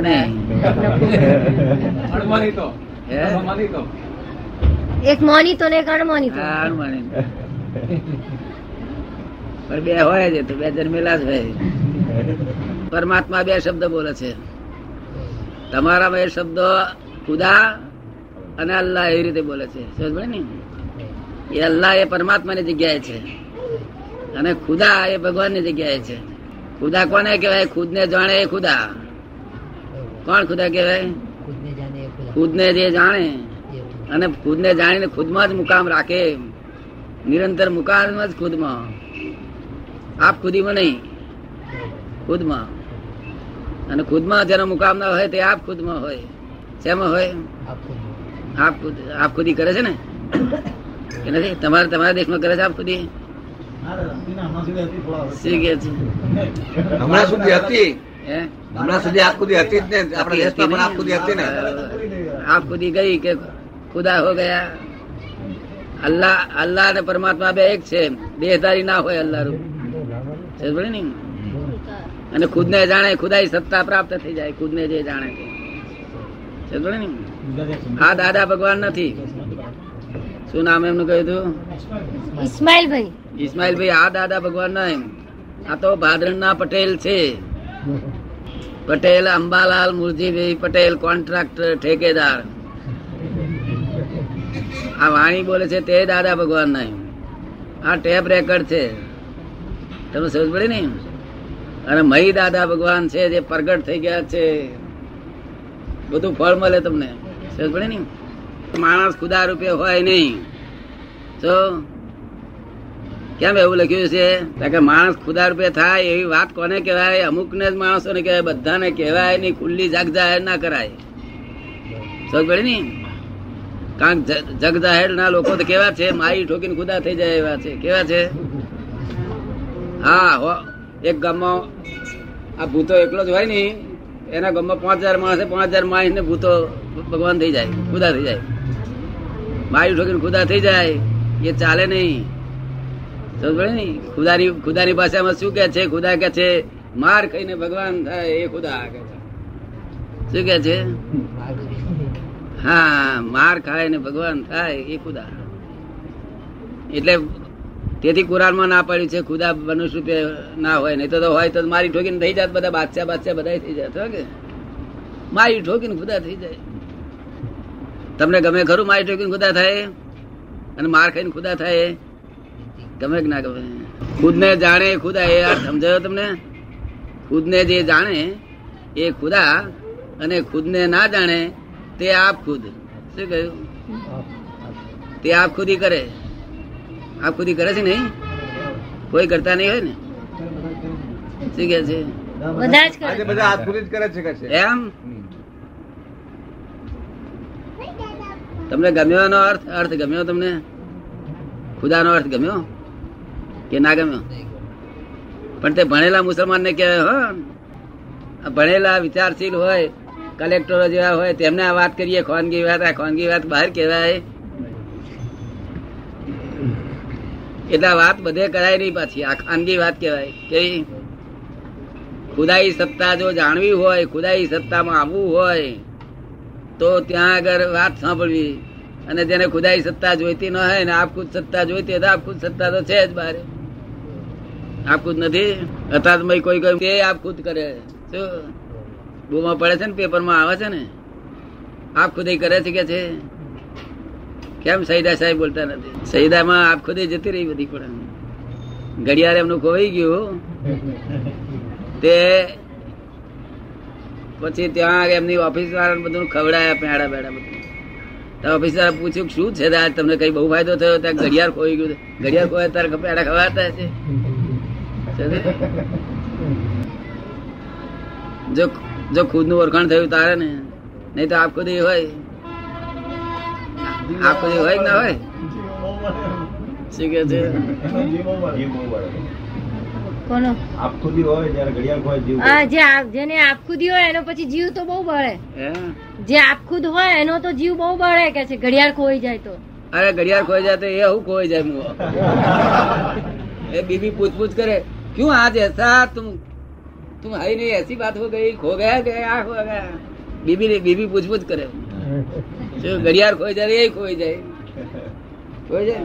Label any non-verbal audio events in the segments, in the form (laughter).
નહીં અણમાની તો ને અણમાની તો એક એક. પણ બે હોય છે તો બે જન્મેલા જ હોય. પરમાત્મા બે શબ્દ બોલે છે. તમારા બે શબ્દ ખુદા અને અલ્લાહ એવી રીતે બોલે છે. સમજ ને? એ અલ્લાહ એ પરમાત્માની જગ્યાએ છે. અને ખુદા એ ભગવાનની જગ્યાએ છે. ખુદા કોને કહેવાય? ખુદ ને જાણે એ ખુદા. કોણ ખુદા કહેવાય? ખુદ. ને જે જાણે. અને ખુદને જાણીને ખુદમાં જ મુકામ રાખે. નિરંતર મુકામ જ ખુદમાં. આપ ખુદીમાં નહીં. ખુદમાં. અને ખુદમાં જેનો મુકામ ના હોય તે આપ ખુદમાં હોય. શેમાં હોય? આપ ખુદ આપ ખુદી કરે છે ને? કે નથી? તમારે તમારા દેશમાં કરે છે આપ ખુદી? શી કે છે હમણાં સુધી હતી. હમણાં સુધી આગ સુધી હતી જ ને. આપણા દેશમાં પણ સુધી હતી ને. આપ ખુદી ગઈ કે ખુદા હો ગયા? અલ્લાહ અલ્લાહ અને પરમાત્મા બે એક છે બેહદારી ના હોય અલ્લાહ રૂપ. ને? અને ખુદને જાણે ખુદાઈ સત્તા પ્રાપ્ત થઈ જાય ખુદને જે જાણે ને? આ દાદા ભગવાન નથી. શું નામ એમનું કહ્યું હતું ઇસ્માઇલભાઈ. ઇસ્માઇલભાઈ આ દાદા ભગવાન નહીં આ તો ભાદરણના પટેલ છે. પટેલ, અંબાલાલ, મુરજીભાઈ પટેલ, કોન્ટ્રાક્ટર, ઠેકેદાર. આ વાણી બોલે છે તે દાદા ભગવાન એમ. આ ટેપ રેકર્ડ છે. તમે સમજ પડે ને અને મહી દાદા ભગવાન છે જે પ્રગટ થઈ ગયા છે. બધું ફળ મળે તમને. સમજ પડે ને માણસ ખુદા રૂપે હોય નહીં. તો કેમ એવું લખ્યું છે? કે માણસ ખુદા રૂપે થાય એવી વાત કોને કહેવાય? અમુક ને જ માણસો ને કહેવાય, બધાને કહેવાય નહીં, ખુલ્લી જગ જાહેર ના કરાય. સમજ પડે ને? કારણ જગ જાહેર ના લોકો તો કેવા છે? મારી ઠોકીને ખુદા થઈ જાય એવા છે. કેવા છે? હા, હો, એક ગામમાં આ ભૂતો એકલો જ હોય ને, એના ગામમાં પાંચ હજાર માણસે પાંચ હજાર માણસ ને ભૂતો ભગવાન થઈ જાય, ખુદા થઈ જાય. મારી ઠોકીને ખુદા થઈ જાય, એ ચાલે નહીં. ખુદાની ખુદાની ભાષામાં શું કે છે? ખુદા કે છે, માર ખાઈને ભગવાન થાય, એ ખુદા કે શું કે છે? હા, માર ખાય ને ભગવાન થાય, એ ખુદા. એટલે તેથી કુરાનમાં ના પાડ્યું છે, ખુદા મનુષ્ય રૂપે ના હોય, નહીં તો તો હોય તો મારી ઠોકીને થઈ જાત બધા બાદશાહ બાદશાહ બધા થઈ જાય કે? મારી ઠોકીને ખુદા થઈ જાય. તમને ગમે ખરું, મારી ઠોકીને ખુદા થાય? અને માર ખાઈને ખુદા થાય? ગમે કે ના ગમે. ખુદને જાણે ખુદા એ અર્થ સમજાયો તમને? ખુદને જે જાણે એ ખુદા અને ખુદને ના જાણે તે આપ ખુદ. શું કહ્યું? તે આપ ખુદી કરે. આપ ખુદી કરે છે નહીં? કોઈ કરતા નહીં હોય ને? શું કે છે? બધા જ આજે કરે બધા હાથ ખુદી જ કરે છે? એમ? તમને ગમ્યો એનો અર્થ? અર્થ ગમ્યો તમને? ખુદાનો અર્થ ગમ્યો? કે ના ગમ્યો? પણ તે ભણેલા મુસલમાન ને કહેવાય હો ભણેલા વિચારશીલ હોય, કલેક્ટરો જેવા હોય, તેમને આ વાત કરીએ, ખાનગી વાત, આ ખાનગી વાત બહાર કહેવાય. એટલે વાત બધે કરાય નહીં પાછી, આ ખાનગી વાત કહેવાય. કેવી ખુદાઈ સત્તા જો જાણવી હોય, ખુદાઈ સત્તામાં આવવું હોય, તો ત્યાં આગળ વાત સાંભળવી. અને જેને ખુદાઈ સત્તા જોઈતી ન હોય ને આપખુદ સત્તા જોઈતી હોય તો આપખુદ સત્તા તો છે જ બારે. આપખુદ નથી? અથાતમય કોઈ કોઈ તે આપખુદ કરે. શું? બૂમા પડે છે ને પેપરમાં, આવે છે ને? આપ ખુદાઈ કરે છે કે છે? કેમ સૈદા સાહેબ બોલતા નથી? સૈદામાં આપ ખુદાઈ જતી રહી બધી પણ. ઘડિયાળ એમનું ખોવાઈ ગયું. તે પછી ત્યાં એમની ઓફિસ વાળા બધું ખવડાયા, પેડા, બેડા બધું. તો ઓફિસ વાળા પૂછ્યું શું છે તમને કઈ બહુ ફાયદો થયો? ત્યાં ઘડિયાળ ખોઈ ગયું. ઘડિયાળ ખોવાય તારે પેડા ખવાતા છે જો જો ખુદનું ઓળખાણ થયું તારે ને નહીં તો આપ ખુદ હોય. આપ ખુદ હોય કે ના હોય? શું કે છે? કોનો? આપ હોય જયારે ઘડિયાળ જીવ આ જે આપ- જેને આપખુદી હોય એનો પછી જીવ તો બહુ બળે. હે? જે આપખુદ હોય એનો તો જીવ બહુ બળે કે છે ઘડિયાળ ખોઈ જાય તો. અરે ઘડિયાળ ખોઈ જાય તો એ હું ખોઈ જાય એ બીબી પૂછપૂછ કરે. क्यों आज ऐसा तुम तुम है नहीं ऐसी बात हो गई खो गया गया हो गया बीबी बीबी पूछ पूछ करे जो घड़ियार खो जाए यही खो जाए खो जाए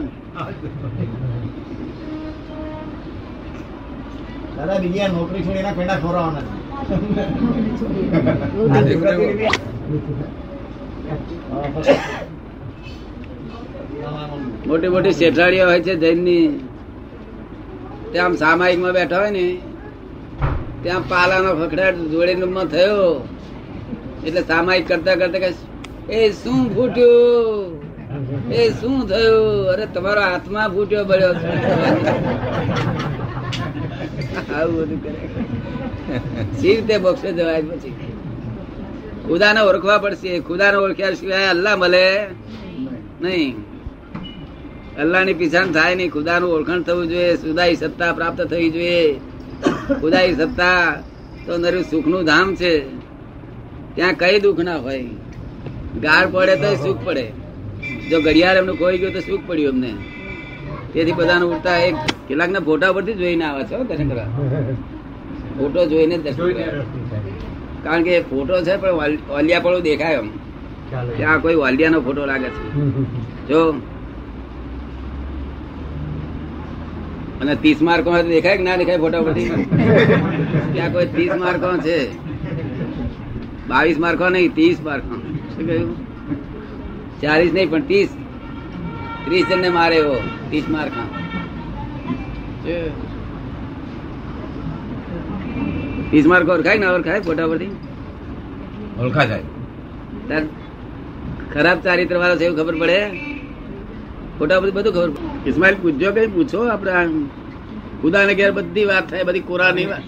દાદા બીજી આ નોકરી છોડી એના પેડા ખોરાવાના મોટી મોટી શેઠાડીઓ હોય છે જૈનની ત્યાં સામાયિકમાં બેઠા હોય ને ત્યાં પાલાનો ફકડાટ જોડે થયો. એટલે સામાયિક કરતા કરતા એ શું ફૂટ્યું? એ શું થયું? અરે તમારો આત્મા ફૂટ્યો બળ્યો આવું બધું કરે. સી રીતે મોક્ષે જવાય પછી? ખુદાને ઓળખવા પડશે. ખુદાને ઓળખ્યા સિવાય અલ્લાહ મળે નહીં. અલ્લાહની પીછાણ થાય નહીં. ખુદાનું ઓળખાણ થવું જોઈએ. સુદાઈ સત્તા પ્રાપ્ત થવી જોઈએ. ખુદાઈ સત્તા તો નરું સુખનું ધામ છે. ત્યાં કઈ દુઃખ ના હોય. ગાળ પડે તો સુખ પડે. જો ઘડિયાળ એમનું ખોઈ ગયું તો સુખ પડ્યું એમને. તેથી બધાને ઉડતા એક કેટલાકના ફોટા પરથી જોઈને આવે છે હો દર્શન કરવા ફોટો જોઈને દર્શન કારણ કે ફોટો છે પણ વાલિયાપણું દેખાય એમ. ત્યાં કોઈ વાલિયાનો ફોટો લાગે છે. (laughs) જો અને ત્રીસ માર્કો દેખાય કે ના દેખાય ફોટા પરથી ત્યાં કોઈ ત્રીસ માર્કો છે? બાવીસ માર્કો નહીં ત્રીસ માર્કો. શું કહ્યું? ચાલીસ નહીં પણ ત્રીસ. ત્રીસ જણને મારે એવો ત્રીસ માર્ક ત્રીસ માર્ક ઓળખાય ના ઓળખાય ફોટા પરથી ઓળખા જાય. ખરાબ ચારિત્ર વાળો છે એવું ખબર પડે? ફોટા પરથી બધું ખબર પડે. ઇસ્માઇલ પૂછજો કઈ પૂછો આપડે ખુદા ને ઘેર બધી વાત થાય બધી કુરાનની વાત.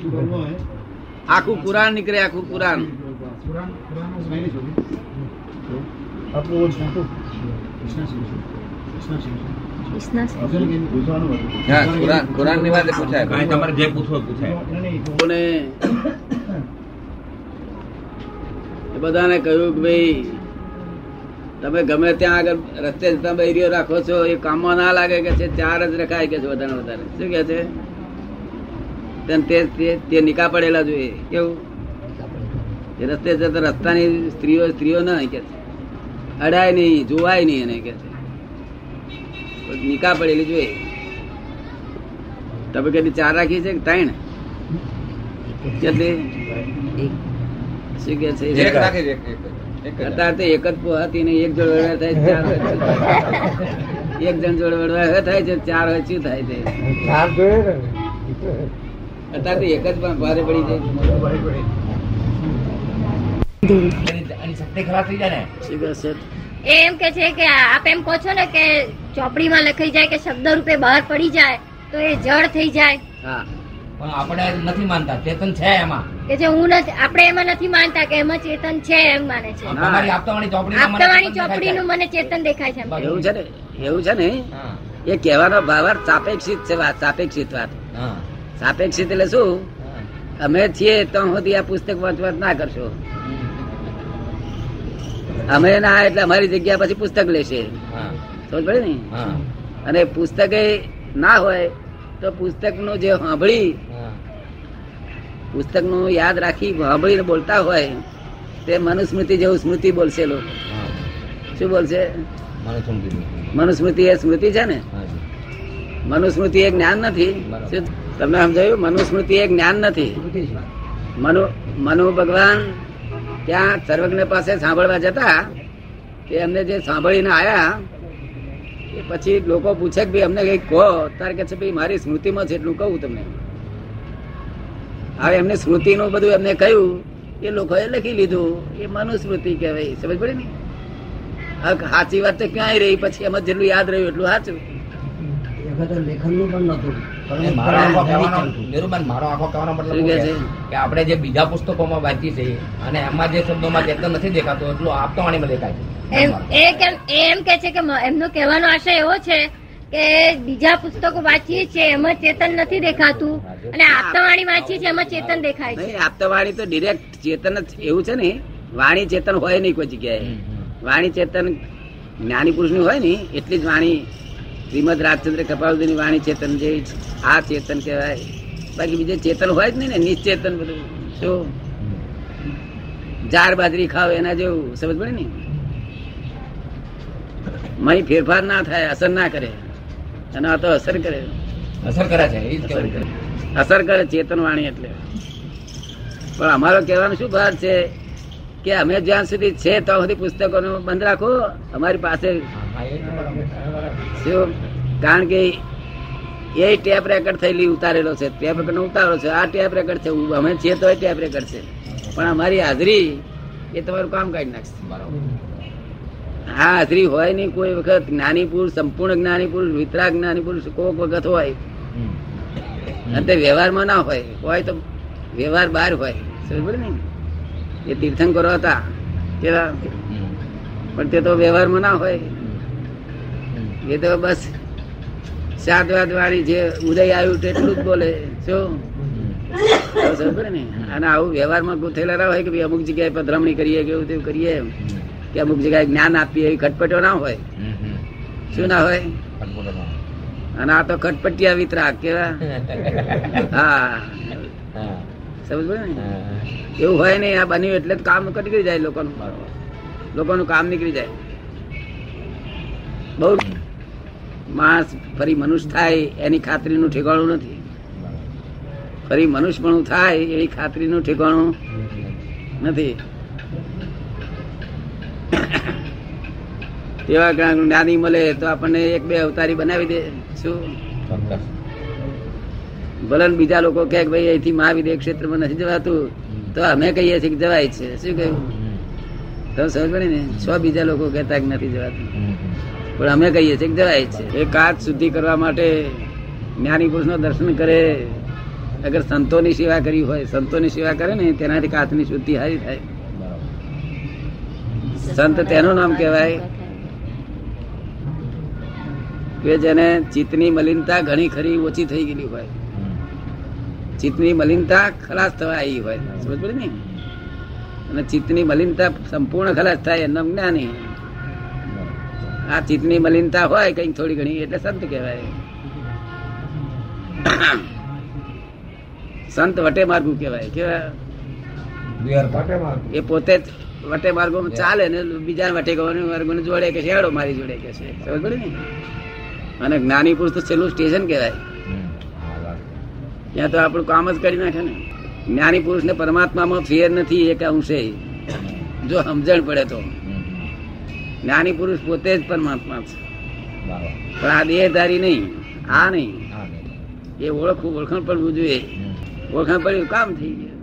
આખું કુરાન નીકળે આખું કુરાન. હા કુરાન કુરાનની વાત પૂછાય. કાંઈ તમારે જે પૂછવું હોય પૂછાય. લોકોને એ બધાને કહ્યું કે ભાઈ તમે ગમે ત્યાં આગળ રસ્તે જતા બૈરીઓ રાખો છો એ કામમાં ના લાગે કે છે ચાર જ રખાય કે છે વધારે વધારે. શું કે છે? તેમ તે તે- નિકા પડેલા જોઈએ કેવું? એ રસ્તે જતા રસ્તાની સ્ત્રીઓ સ્ત્રીઓ ના કે છે. અડાય નહીં જોવાય નહીં એને કે છે. નિકા પડેલી જોઈએ તમે કેટલી ચાર રાખી છે કે ત્રણ? કેટલી? શું કે છે? અત્યારે તો એક જ પોહાતી ને એક જોડ વડવા થાય ચાર? એક જણ જોડ વડવા થાય છે ચાર હોય શું થાય છે? અત્યારે તો એક જ પણ ભારે પડી જાય એમ કે છે કે આપ એમ કહો છો ને કે ચોપડીમાં લખાઈ જાય કે શબ્દ રૂપે બહાર પડી જાય તો એ જળ થઈ જાય. હા. પણ આપણે નથી માનતા ચેતન છે એમાં. કે જે હું નથી આપણે એમાં નથી માનતા કે એમાં ચેતન છે એમ માને છે. ના. તમારી આપતાવાળી ચોપડીમાં મને ચેતન દેખાય મને ચેતન દેખાય છે એવું છે ને એવું છે ને એ કહેવાનો ભાવાર્થ સાપેક્ષિત છે વાત સાપેક્ષિત વાત. સાપેક્ષિત એટલે શું? અમે છીએ તો સુધી આ પુસ્તક વાંચવાત ના કરશો. અમે ના એટલે અમારી જગ્યા પછી પુસ્તક લેશે. સમજ પડે ને? અને પુસ્તક એ ના હોય તો પુસ્તકનું જે સાંભળી હા. પુસ્તકનું યાદ રાખી સાંભળીને બોલતા હોય તે મનુસ્મૃતિ જેવું સ્મૃતિ બોલશે લોકો. શું બોલશે. મનુસ્મૃતિ એ સ્મૃતિ છે ને? મનુસ્મૃતિ એ જ્ઞાન નથી. તમને સમજાયું? મનુસ્મૃતિ એ જ્ઞાન નથી. મનુ મનુ ભગવાન ત્યાં સર્વજ્ઞ પાસે સાંભળવા જતા તે એમને જે સાંભળીને આયા એ પછી લોકો પૂછે કે ભાઈ અમને કઈ કહો. તારે કે છે ભાઈ મારી સ્મૃતિમાં છે એટલું કહું તમને. હવે એમને સ્મૃતિનું બધું એમને કહ્યું એ લોકોએ લખી લીધું. એ મનુસ્મૃતિ કહેવાય સમજ પડે ને? સાચી વાત તો ક્યાંય રહી પછી એમાં જેટલું યાદ રહ્યું એટલું સાચું. આપણે જે બીજા પુસ્તકોમાં વાંચી છે અને એમાં જે શબ્દોમાં ચેતન નથી દેખાતું એટલું આપતાવાણીમાં દેખાય છે. એમ એ એમ કે છે કે એમનો કહેવાનો આશય એવો છે કે બીજા પુસ્તકો વાંચીએ છીએ એમાં ચેતન નથી દેખાતું. અને આપતાવાણી વાંચીએ છીએ એમાં ચેતન દેખાય છે. આપતાવાણી તો ડિરેક્ટ ચેતન જ એવું છે ને? વાણી ચેતન હોય નહીં કોઈ જગ્યાએ. વાણી ચેતન જ્ઞાની પુરુષની હોય ને એટલી જ વાણી શ્રીમદ રાજચંદ્ર કપાલજીની વાણી ચેતન જે આ ચેતન કહેવાય. બાકી બીજે ચેતન હોય જ નહીં ને નિશ્ચેતન બધું. શું જાર બાજરી ખાવ એના જેવું સમજ પડે ને? મહી ફેરફાર ના થાય અસર ના કરે. અને આ તો અસર કરે. અસર કરે છે એ અસર કરે. ચેતન વાણી એટલે. પણ અમારો કહેવાનો શું ભાર છે કે અમે જ્યાં સુધી છે ત્યાં સુધી પુસ્તકોનું બંધ રાખો. અમારી પાસે કારણ કે એ ટેપ રેકર્ડ થયેલી ઉતારેલો છે ટેપ રેકર્ડ ઉતારો છે. આ ટેપ રેકર્ડ છે અમે છીએ તો ટેપ રેકર્ડ છે. પણ અમારી હાજરી એ તમારું કામ કાઢી નાખશે. બરાબર. હા હાજરી હોય નહીં કોઈ વખત જ્ઞાની પુરુષ સંપૂર્ણ જ્ઞાની પુરુષ વિતરાગ જ્ઞાની પુરુષ કોઈક વખત હોય. અને વ્યવહારમાં ના હોય હોય તો વ્યવહાર બહાર હોય. સમજ ને? એ તીર્થંકરો હતા. કેવા. પણ તે તો વ્યવહારમાં ના હોય. એ તો બસ સાત વાત વાળી જે ઉદય આવ્યું તેટલું જ બોલે. શું? સમજ ને? અને આવું વ્યવહારમાં ગોથેલા ના હોય કે ભાઈ અમુક જગ્યાએ પધરામણી કરીએ કે એવું તેવું કરીએ કે અમુક જગ્યાએ જ્ઞાન આપીએ એવી ખટપટો ના હોય. શું ના હોય? અને આ તો ખટપટિયા વિતરા કેવા? હા. સમજ ને? એવું હોય નહીં આ બન્યું એટલે કામ નીકળી જાય લોકોનું. લોકોનું કામ નીકળી જાય. બહુ માણસ ફરી મનુષ્ય થાય એની ખાતરીનું ઠેકાણું નથી. ફરી મનુષ્ય પણ થાય એની ખાતરીનું ઠેકાણું નથી. એવા જ્ઞાન- જ્ઞાની મળે તો આપણને એક બે અવતારી બનાવી દે. શું? ભલે બીજા લોકો કહે કે ભાઈ અહીંથી મહાવિદ્ય ક્ષેત્રમાં નથી જવાતું તો અમે કહીએ છીએ કે જવાય છે. શું કહ્યું? તમે તો સમજ પડી ને? સો બીજા લોકો કહેતા કે નથી જવાતું. પણ અમે કહીએ છીએ કે જવાય છે. એ કાચ શુદ્ધિ કરવા માટે જ્ઞાની પુરુષ દર્શન કરે. અગર સંતોની સેવા કરી હોય સંતોની સેવા કરે ને તેનાથી કાચની શુદ્ધિ સારી થાય. સંત તેનું નામ કહેવાય. કે જેને ચિત્તની મલિનતા ઘણી ખરી ઓછી થઈ ગયેલી હોય. ચિત્તની મલિનતા ખલાસ થવા આવી હોય. સમજ પડે ને? અને ચિત્તની મલિનતા સંપૂર્ણ ખલાસ થાય એનું જ્ઞાની. આ ચિત્તની મલિનતા હોય કઈ થોડી ઘણી એટલે સંત કહેવાય. સંત વટે માર્ગું કહેવાય. કેવા? એ પોતે જ વટે માર્ગો ચાલે ને બીજા વટે માર્ગો જોડે કે શેડો મારી જોડે કે છે. પડી ને? અને જ્ઞાની પુરુષ તો છેલ્લું સ્ટેશન કહેવાય. ત્યાં તો આપણું કામ જ કરી નાખે ને. જ્ઞાની પુરુષ ને પરમાત્મામાં ફેર નથી એક અંશે. જો સમજણ પડે તો. જ્ઞાની પુરુષ પોતે જ પરમાત્મા છે. પણ આ દેહધારી નહીં આ નહીં. એ ઓળખવું ઓળખાણ પડવું જોઈએ. ઓળખાણ પડ્યું કામ થઈ ગયું.